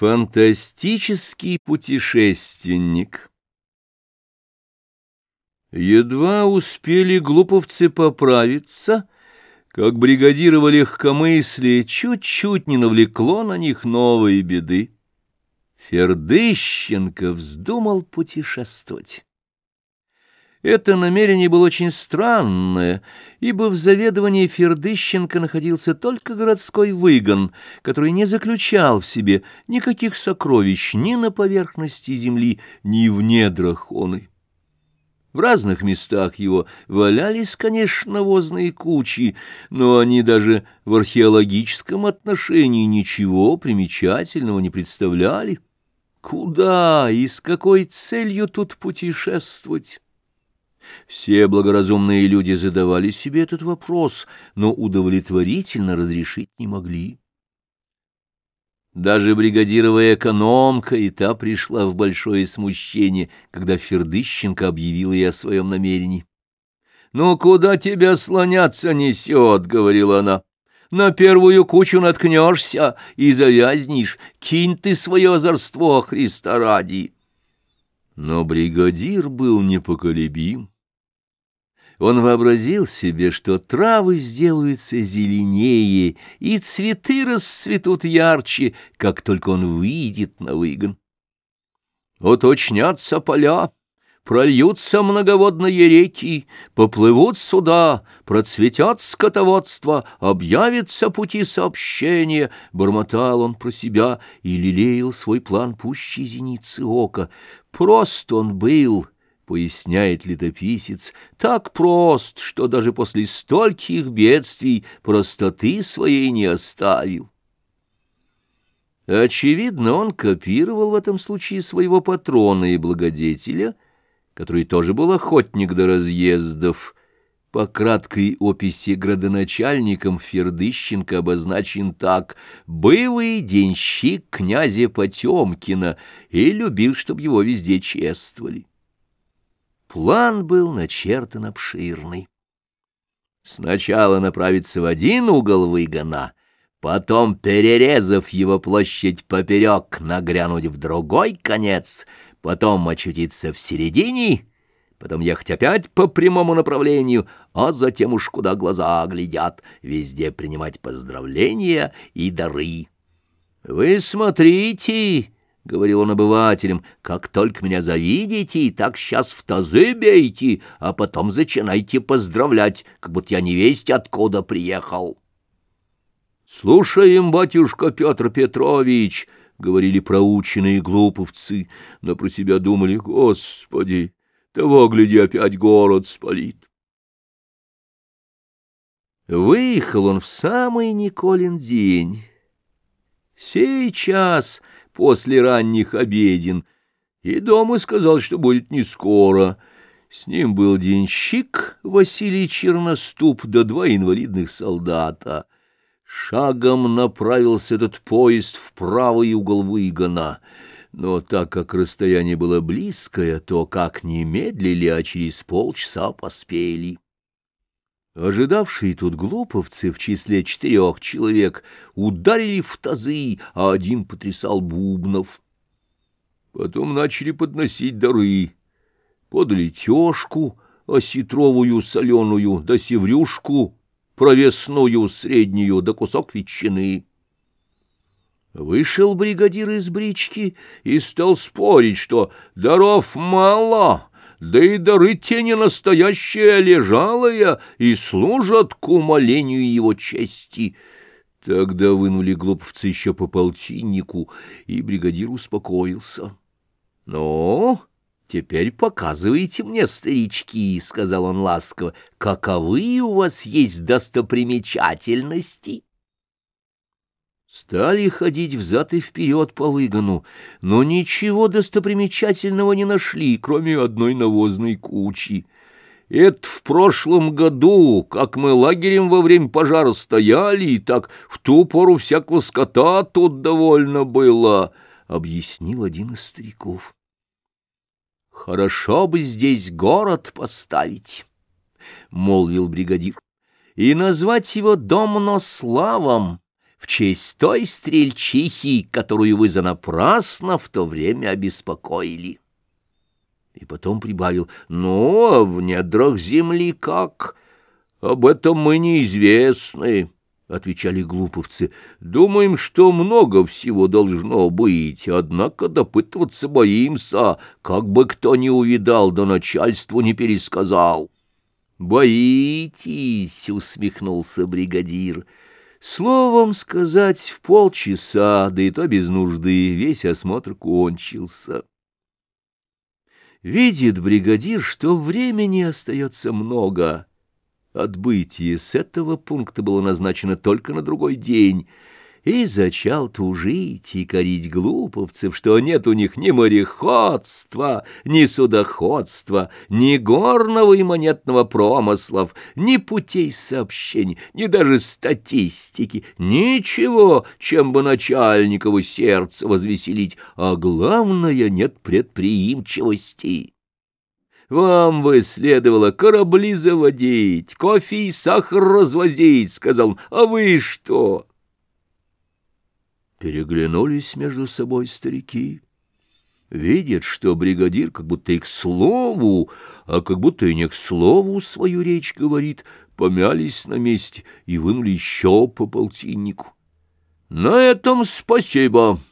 Фантастический путешественник Едва успели глуповцы поправиться, как бригадирово легкомыслие чуть-чуть не навлекло на них новые беды. Фердыщенко вздумал путешествовать. Это намерение было очень странное, ибо в заведовании Фердыщенко находился только городской выгон, который не заключал в себе никаких сокровищ ни на поверхности земли, ни в недрах оны. В разных местах его валялись, конечно, возные кучи, но они даже в археологическом отношении ничего примечательного не представляли. Куда и с какой целью тут путешествовать? Все благоразумные люди задавали себе этот вопрос, но удовлетворительно разрешить не могли. Даже бригадировая экономка и та пришла в большое смущение, когда Фердыщенко объявила ей о своем намерении. — Ну, куда тебя слоняться несет? — говорила она. — На первую кучу наткнешься и завязнешь. Кинь ты свое озорство, Христа ради. Но бригадир был непоколебим. Он вообразил себе, что травы сделаются зеленее, и цветы расцветут ярче, как только он выйдет на выгон. Уточнятся поля, прольются многоводные реки, поплывут суда, процветет скотоводство, объявятся пути сообщения, бормотал он про себя и лелеял свой план пуще зеницы ока. Прост он был — поясняет летописец, так прост, что даже после стольких бедствий простоты своей не оставил. Очевидно, он копировал в этом случае своего патрона и благодетеля, который тоже был охотник до разъездов. По краткой описи градоначальником Фердыщенко обозначен так «бывый денщик князя Потемкина» и любил, чтобы его везде чествовали. План был начертан обширный. Сначала направиться в один угол выгона, потом, перерезав его площадь поперек, нагрянуть в другой конец, потом очутиться в середине, потом ехать опять по прямому направлению, а затем уж куда глаза глядят, везде принимать поздравления и дары. «Вы смотрите!» — говорил он обывателям, — как только меня завидите, так сейчас в тазы бейте, а потом зачинайте поздравлять, как будто я не весть откуда приехал. — Слушаем, батюшка Петр Петрович, — говорили проученные глуповцы, но про себя думали, — Господи, того, гляди, опять город спалит. Выехал он в самый Николин день. Сейчас после ранних обеден, и дома сказал, что будет не скоро. С ним был денщик Василий Черноступ да два инвалидных солдата. Шагом направился этот поезд в правый угол выгона, но так как расстояние было близкое, то как не медлили, а через полчаса поспели. Ожидавшие тут глуповцы в числе четырех человек ударили в тазы, а один потрясал бубнов. Потом начали подносить дары. Подали тёшку осетровую соленую, да севрюшку провесную среднюю, да кусок ветчины. Вышел бригадир из брички и стал спорить, что даров мало, да и дары те не настоящие, а лежалые, и служат к умолению его чести. Тогда вынули глуповцы еще по полтиннику, и бригадир успокоился. — Ну, теперь показывайте мне, старички, — сказал он ласково, — каковы у вас есть достопримечательности. — Стали ходить взад и вперед по выгону, но ничего достопримечательного не нашли, кроме одной навозной кучи. Это в прошлом году, как мы лагерем во время пожара стояли, и так в ту пору всякого скота тут довольно было, — объяснил один из стариков. — Хорошо бы здесь город поставить, — молвил бригадир, — и назвать его Домнославом в честь той стрельчихи, которую вы занапрасно в то время обеспокоили. И потом прибавил, ну, а в недрах земли как? Об этом мы неизвестны, — отвечали глуповцы. Думаем, что много всего должно быть, однако допытываться боимся, как бы кто ни увидал, да начальству не пересказал. «Боитесь!» — усмехнулся бригадир. Словом сказать, в полчаса, да и то без нужды, весь осмотр кончился. Видит бригадир, что времени остается много. Отбытие с этого пункта было назначено только на другой день — и зачал тужить и корить глуповцев, что нет у них ни мореходства, ни судоходства, ни горного и монетного промыслов, ни путей сообщений, ни даже статистики, ничего, чем бы начальниково сердце возвеселить, а главное, нет предприимчивости. «Вам бы следовало корабли заводить, кофе и сахар развозить», — сказал он, — «а вы что?» Переглянулись между собой старики. Видят, что бригадир как будто и к слову, а как будто и не к слову свою речь говорит, помялись на месте и вынули еще по полтиннику. — На этом спасибо, —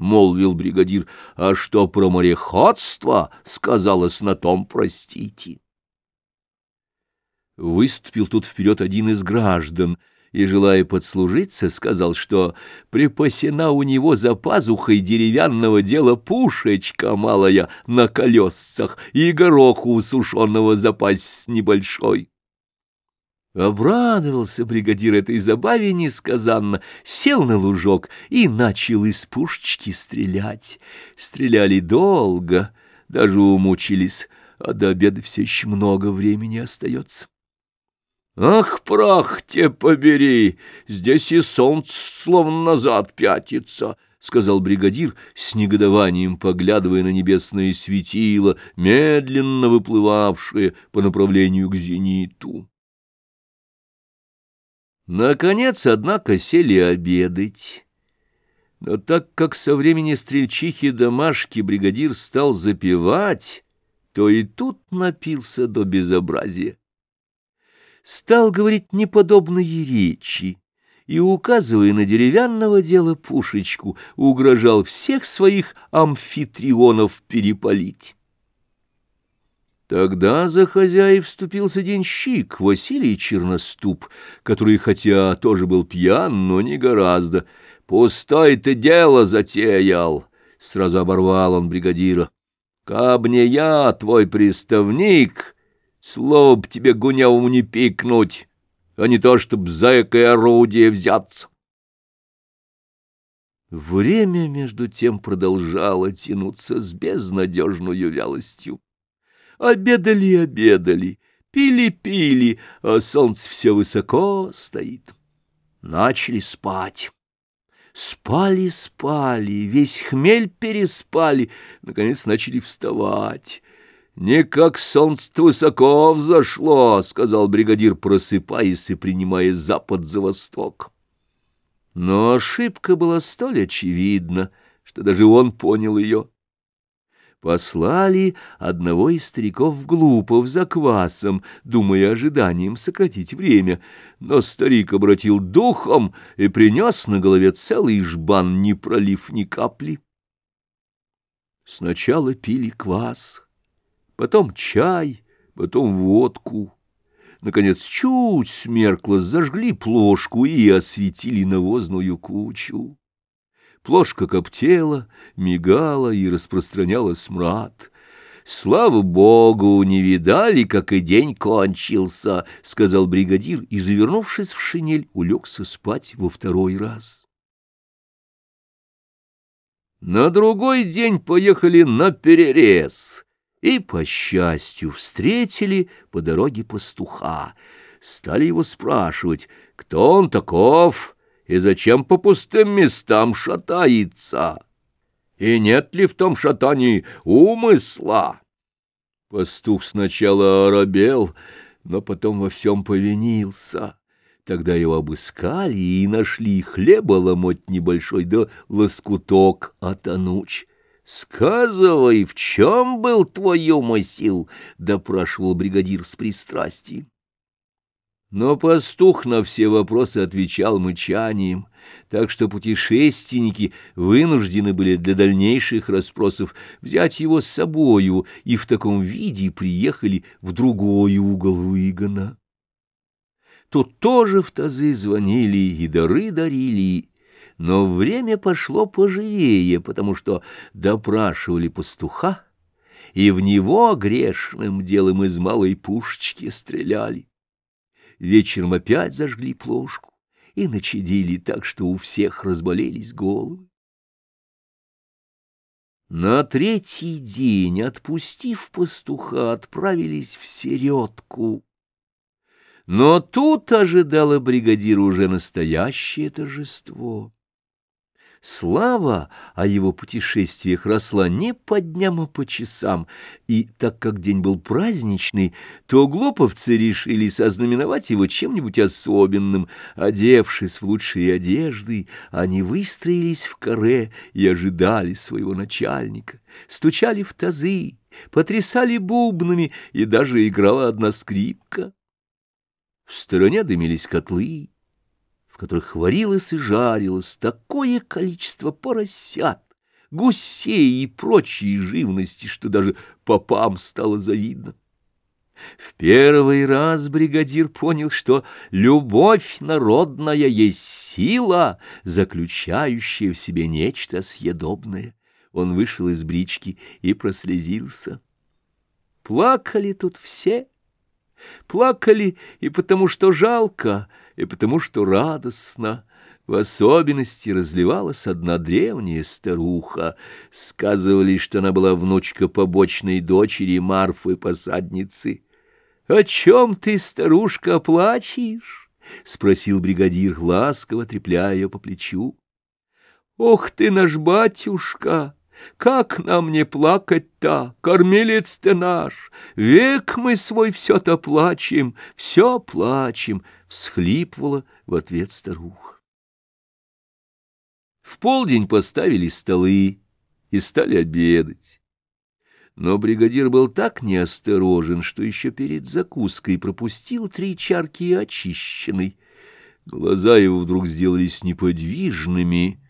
молвил бригадир, — а что про мореходство сказалось на том, простите. Выступил тут вперед один из граждан — и, желая подслужиться, сказал, что припасена у него за пазухой деревянного дела пушечка малая на колесцах и гороху сушеного запас небольшой. Обрадовался бригадир этой забаве несказанно, сел на лужок и начал из пушечки стрелять. Стреляли долго, даже умучились, а до обеда все еще много времени остается. Ах, прах те побери! Здесь и солнце словно назад пятится, — сказал бригадир, с негодованием поглядывая на небесное светило, медленно выплывавшее по направлению к зениту. Наконец, однако, сели обедать. Но так как со времени стрельчихи домашки бригадир стал запевать, то и тут напился до безобразия стал говорить неподобные речи и, указывая на деревянного дела пушечку, угрожал всех своих амфитрионов перепалить. Тогда за хозяев вступился денщик Василий Черноступ, который, хотя тоже был пьян, но не гораздо. «Пустое ты дело затеял!» — сразу оборвал он бригадира. «Каб не я, твой приставник...» Слово б тебе гунявому не пикнуть, а не то, чтоб за экое орудие взяться. Время, между тем, продолжало тянуться с безнадежной вялостью. Обедали, обедали, пили-пили, а солнце все высоко стоит. Начали спать. Спали, спали, весь хмель переспали, наконец начали вставать. «Не как солнце высоко взошло», — сказал бригадир, просыпаясь и принимая запад за восток. Но ошибка была столь очевидна, что даже он понял ее. Послали одного из стариков Глупов за квасом, думая ожиданием сократить время, но старик обратил духом и принес на голове целый жбан, не пролив ни капли. Сначала пили квас потом чай, потом водку. Наконец, чуть смеркло, зажгли плошку и осветили навозную кучу. Плошка коптела, мигала и распространяла смрад. «Слава богу, не видали, как и день кончился», — сказал бригадир и, завернувшись в шинель, улегся спать во второй раз. На другой день поехали на перерез и, по счастью, встретили по дороге пастуха. Стали его спрашивать, кто он таков и зачем по пустым местам шатается, и нет ли в том шатании умысла. Пастух сначала оробел, но потом во всем повинился. Тогда его обыскали и нашли хлеба ломоть небольшой, да лоскуток от ануч. «Сказывай, в чем был твой умысел?» — допрашивал бригадир с пристрастием. Но пастух на все вопросы отвечал мычанием, так что путешественники вынуждены были для дальнейших расспросов взять его с собою и в таком виде приехали в другой угол выгона. Тут тоже в тазы звонили и дары дарили, но время пошло поживее, потому что допрашивали пастуха, и в него грешным делом из малой пушечки стреляли. Вечером опять зажгли плошку и начадили так, что у всех разболелись головы. На третий день, отпустив пастуха, отправились в середку. Но тут ожидало бригадира уже настоящее торжество. Слава о его путешествиях росла не по дням, а по часам, и так как день был праздничный, то глуповцы решили сознаменовать его чем-нибудь особенным. Одевшись в лучшие одежды, они выстроились в каре и ожидали своего начальника, стучали в тазы, потрясали бубнами, и даже играла одна скрипка. В стороне дымились котлы, которых варилось и жарилось такое количество поросят, гусей и прочей живности, что даже попам стало завидно. В первый раз бригадир понял, что любовь народная есть сила, заключающая в себе нечто съедобное. Он вышел из брички и прослезился. Плакали тут все. Плакали и потому, что жалко, и потому что радостно. В особенности разливалась одна древняя старуха. Сказывали, что она была внучка побочной дочери Марфы-посадницы. — О чем ты, старушка, плачешь? — спросил бригадир, ласково трепляя ее по плечу. — Ох ты наш батюшка! Как нам не плакать-то, кормилец ты наш? Век мы свой все-то плачем, все плачем, — всхлипывала в ответ старуха. В полдень поставили столы и стали обедать. Но бригадир был так неосторожен, что еще перед закуской пропустил три чарки очищенной. Глаза его вдруг сделались неподвижными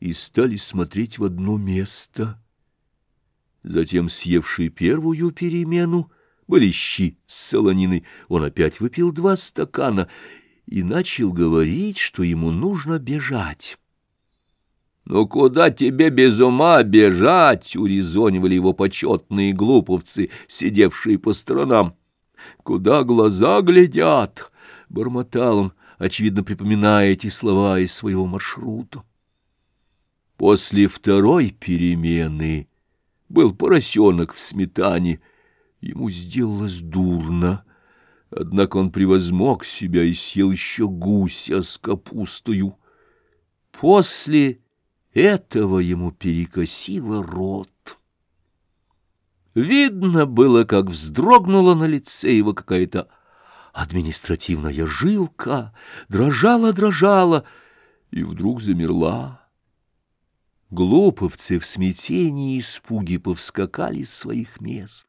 и стали смотреть в одно место. Затем, съевший первую перемену, были щи с солониной, он опять выпил два стакана и начал говорить, что ему нужно бежать. «Ну куда тебе без ума бежать?» — урезонивали его почетные глуповцы, сидевшие по сторонам. «Куда глаза глядят?» — бормотал он, очевидно припоминая эти слова из своего маршрута. После второй перемены был поросенок в сметане. Ему сделалось дурно. Однако он превозмог себя и съел еще гуся с капустою. После этого ему перекосило рот. Видно было, как вздрогнула на лице его какая-то административная жилка, дрожала-дрожала и вдруг замерла. Глуповцы в смятении и испуге повскакали с своих мест.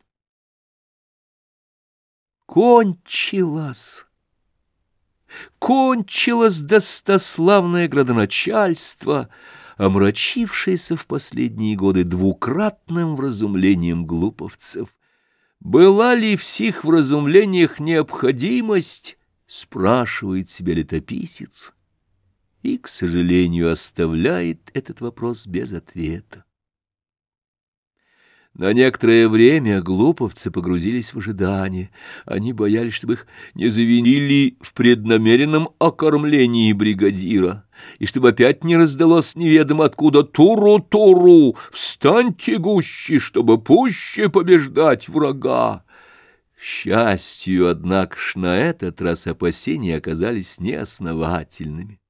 Кончилось! Кончилось достославное градоначальство, омрачившееся в последние годы двукратным вразумлением глуповцев. Была ли в сих вразумлениях необходимость, спрашивает себя летописец и, к сожалению, оставляет этот вопрос без ответа. На некоторое время глуповцы погрузились в ожидание. Они боялись, чтобы их не завинили в преднамеренном окормлении бригадира, и чтобы опять не раздалось неведомо откуда «Туру-туру! Встаньте гуще, чтобы пуще побеждать врага!» К счастью, однако ж, на этот раз опасения оказались неосновательными.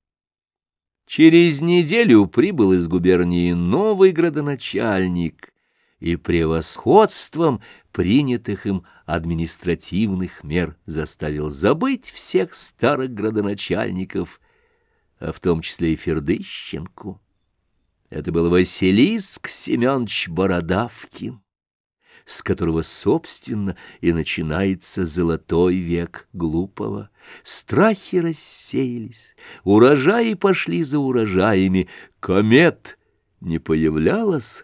Через неделю прибыл из губернии новый градоначальник, и превосходством принятых им административных мер заставил забыть всех старых градоначальников, а в том числе и Фердыщенку. Это был Василиск Семенович Бородавкин, с которого, собственно, и начинается золотой век глупого. Страхи рассеялись, урожаи пошли за урожаями, комет не появлялась,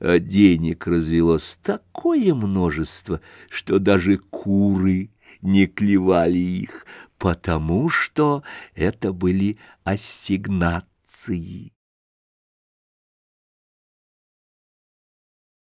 а денег развелось такое множество, что даже куры не клевали их, потому что это были ассигнации.